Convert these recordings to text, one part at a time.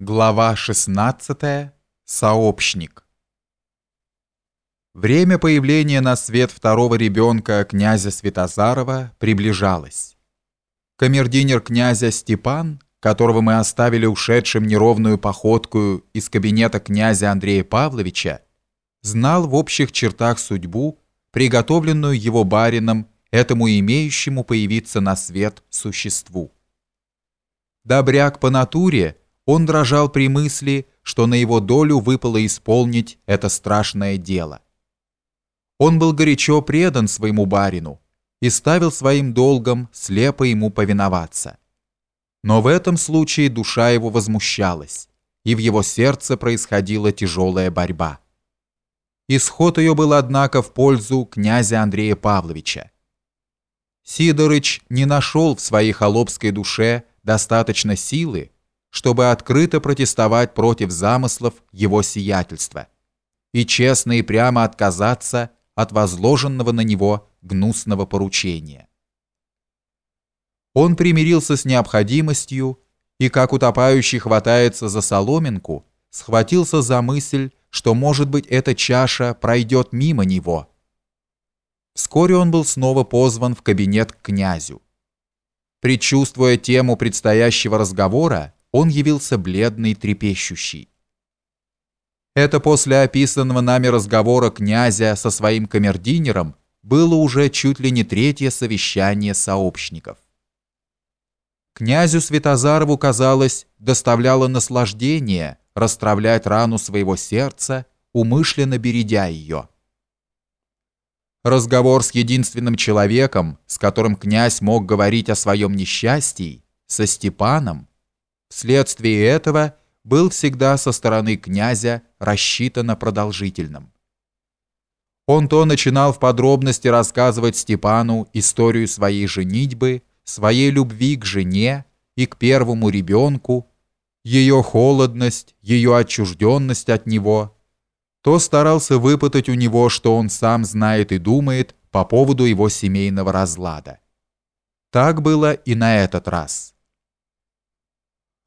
Глава 16. Сообщник. Время появления на свет второго ребенка князя Святозарова приближалось. Камердинер князя Степан, которого мы оставили ушедшим неровную походку из кабинета князя Андрея Павловича, знал в общих чертах судьбу, приготовленную его барином этому имеющему появиться на свет существу. Добряк по натуре – он дрожал при мысли, что на его долю выпало исполнить это страшное дело. Он был горячо предан своему барину и ставил своим долгом слепо ему повиноваться. Но в этом случае душа его возмущалась, и в его сердце происходила тяжелая борьба. Исход ее был, однако, в пользу князя Андрея Павловича. Сидорыч не нашел в своей холопской душе достаточно силы, чтобы открыто протестовать против замыслов его сиятельства и честно и прямо отказаться от возложенного на него гнусного поручения. Он примирился с необходимостью и, как утопающий хватается за соломинку, схватился за мысль, что, может быть, эта чаша пройдет мимо него. Вскоре он был снова позван в кабинет к князю. Предчувствуя тему предстоящего разговора, он явился бледный, трепещущий. Это после описанного нами разговора князя со своим камердинером было уже чуть ли не третье совещание сообщников. Князю Святозарову, казалось, доставляло наслаждение расстравлять рану своего сердца, умышленно бередя ее. Разговор с единственным человеком, с которым князь мог говорить о своем несчастье, со Степаном, Вследствие этого был всегда со стороны князя рассчитано продолжительным. Он то начинал в подробности рассказывать Степану историю своей женитьбы, своей любви к жене и к первому ребенку, ее холодность, ее отчужденность от него, то старался выпытать у него, что он сам знает и думает по поводу его семейного разлада. Так было и на этот раз.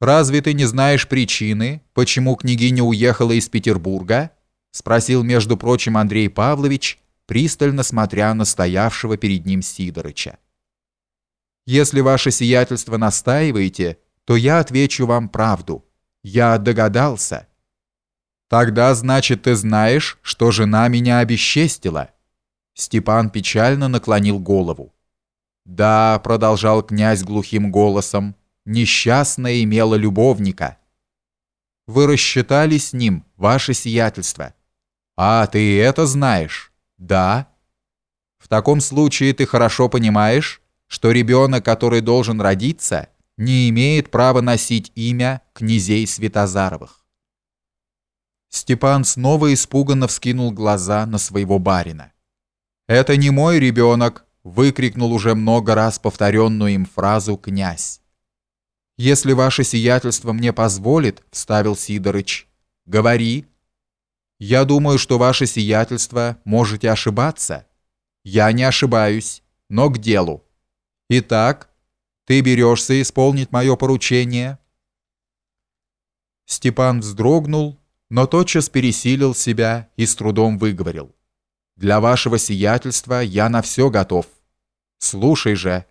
«Разве ты не знаешь причины, почему княгиня уехала из Петербурга?» спросил, между прочим, Андрей Павлович, пристально смотря на стоявшего перед ним Сидорыча. «Если ваше сиятельство настаиваете, то я отвечу вам правду. Я догадался». «Тогда, значит, ты знаешь, что жена меня обесчестила?» Степан печально наклонил голову. «Да», — продолжал князь глухим голосом, — несчастная имела любовника. Вы рассчитали с ним, ваше сиятельство. А, ты это знаешь? Да. В таком случае ты хорошо понимаешь, что ребенок, который должен родиться, не имеет права носить имя князей Святозаровых. Степан снова испуганно вскинул глаза на своего барина. «Это не мой ребенок!» — выкрикнул уже много раз повторенную им фразу князь. «Если ваше сиятельство мне позволит», — вставил Сидорыч, — «говори». «Я думаю, что ваше сиятельство можете ошибаться». «Я не ошибаюсь, но к делу». «Итак, ты берешься исполнить мое поручение?» Степан вздрогнул, но тотчас пересилил себя и с трудом выговорил. «Для вашего сиятельства я на все готов. Слушай же,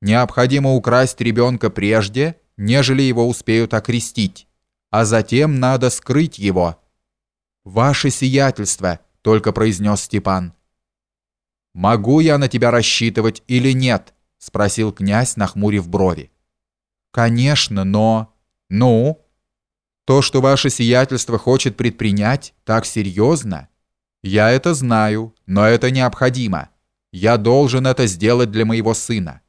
Необходимо украсть ребенка прежде, нежели его успеют окрестить, а затем надо скрыть его. «Ваше сиятельство», — только произнес Степан. «Могу я на тебя рассчитывать или нет?» — спросил князь, нахмурив брови. «Конечно, но...» «Ну?» «То, что ваше сиятельство хочет предпринять, так серьезно?» «Я это знаю, но это необходимо. Я должен это сделать для моего сына».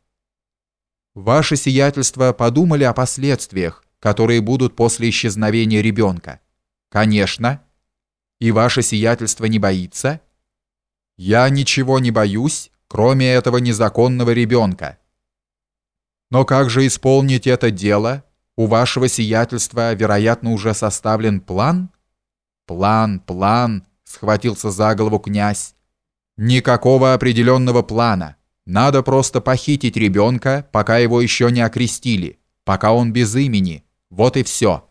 Ваше сиятельство подумали о последствиях, которые будут после исчезновения ребенка? Конечно. И ваше сиятельство не боится? Я ничего не боюсь, кроме этого незаконного ребенка. Но как же исполнить это дело? У вашего сиятельства, вероятно, уже составлен план? План, план, схватился за голову князь. Никакого определенного плана. Надо просто похитить ребенка, пока его еще не окрестили, пока он без имени. Вот и все.